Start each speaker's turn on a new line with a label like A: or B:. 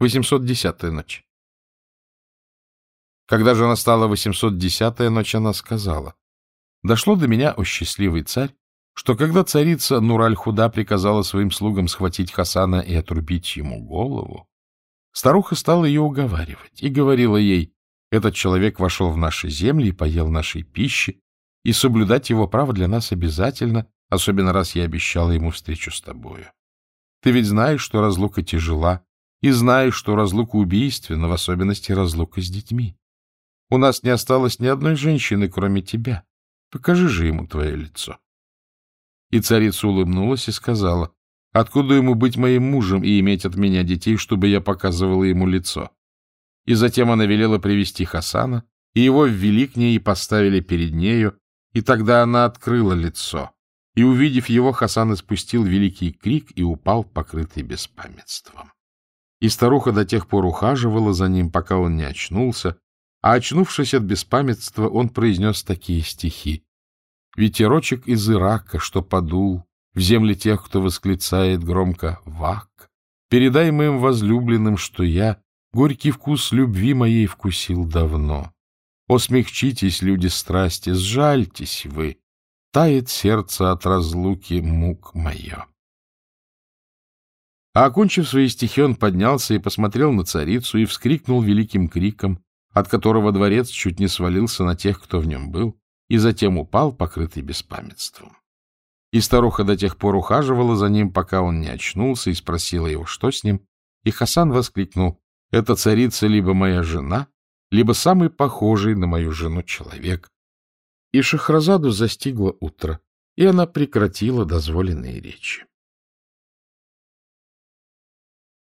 A: 810-я ночь. Когда же настала 810-я ночь, она сказала, «Дошло до меня, о счастливый царь, что когда царица Нураль-Худа приказала своим слугам схватить Хасана и отрубить ему голову, старуха стала ее уговаривать и говорила ей, «Этот человек вошел в наши земли и поел нашей пищи, и соблюдать его право для нас обязательно, особенно раз я обещала ему встречу с тобою. Ты ведь знаешь, что разлука тяжела, и знаешь, что разлука убийственна, в особенности разлука с детьми. У нас не осталось ни одной женщины, кроме тебя. Покажи же ему твое лицо. И царица улыбнулась и сказала, откуда ему быть моим мужем и иметь от меня детей, чтобы я показывала ему лицо? И затем она велела привести Хасана, и его ввели к ней и поставили перед нею, и тогда она открыла лицо. И, увидев его, Хасан испустил великий крик и упал, покрытый беспамятством. И старуха до тех пор ухаживала за ним, пока он не очнулся, а, очнувшись от беспамятства, он произнес такие стихи. «Ветерочек из Ирака, что подул, в земле тех, кто восклицает громко «Вак», передай моим возлюбленным, что я горький вкус любви моей вкусил давно. О, смягчитесь, люди страсти, сжальтесь вы, тает сердце от разлуки мук мое. А окончив свои стихи, он поднялся и посмотрел на царицу и вскрикнул великим криком, от которого дворец чуть не свалился на тех, кто в нем был, и затем упал, покрытый беспамятством. И старуха до тех пор ухаживала за ним, пока он не очнулся, и спросила его, что с ним, и Хасан воскликнул, «Это царица либо моя жена, либо самый похожий на мою жену человек». И Шахразаду застигло утро, и она прекратила дозволенные речи.